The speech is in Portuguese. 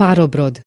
parobrod